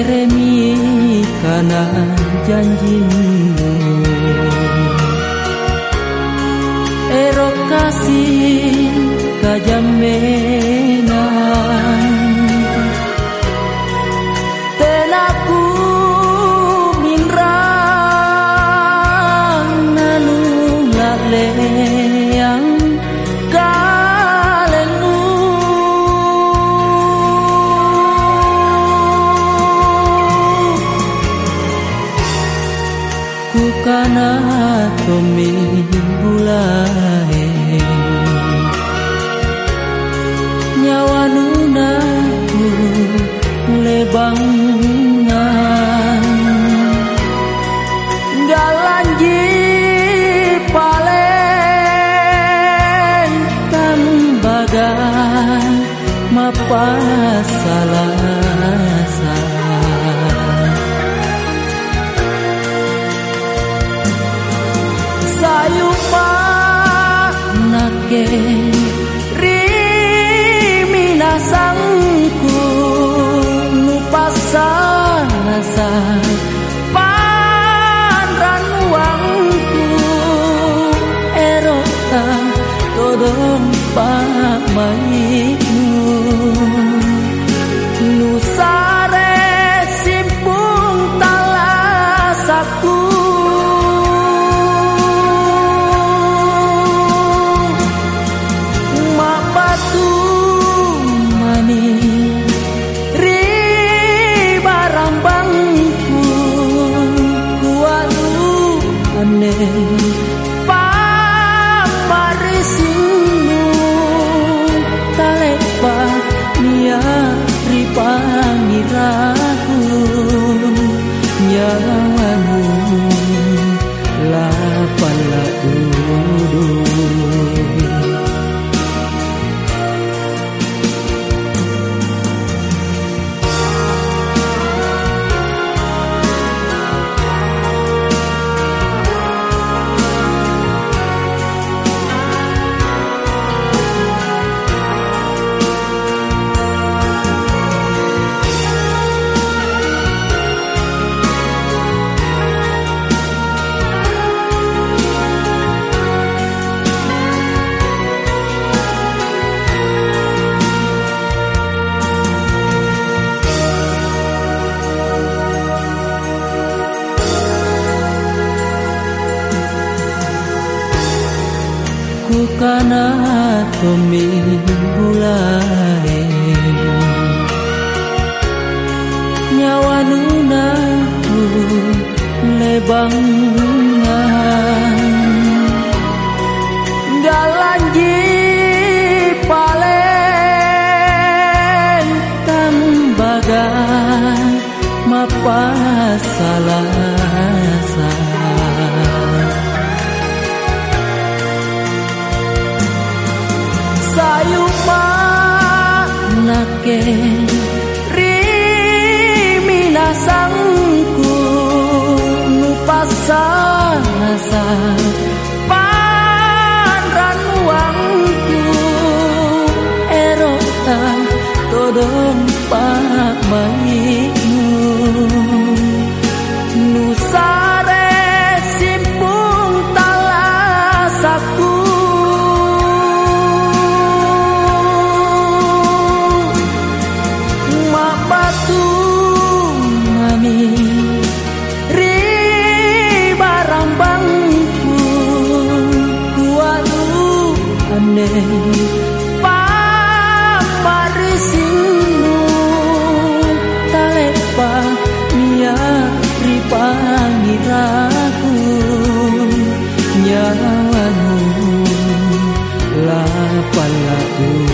keremi karena janjimu. Erok kasih kajamenan Tenaku minrang nanu yang tomi bulai Nyawa nunaku lebangan Galanji palen tambaga mapasalasa rimina sangku nupasasa panran uangku erota todong pamaimu nyawamu lapan lakudu ku kana tomi bulai nyawa nunaku lebangan galanji palen tambaga mapasalasa humana que aneh pamarisimu talepa nia ripangiraku nyawamu lapan laku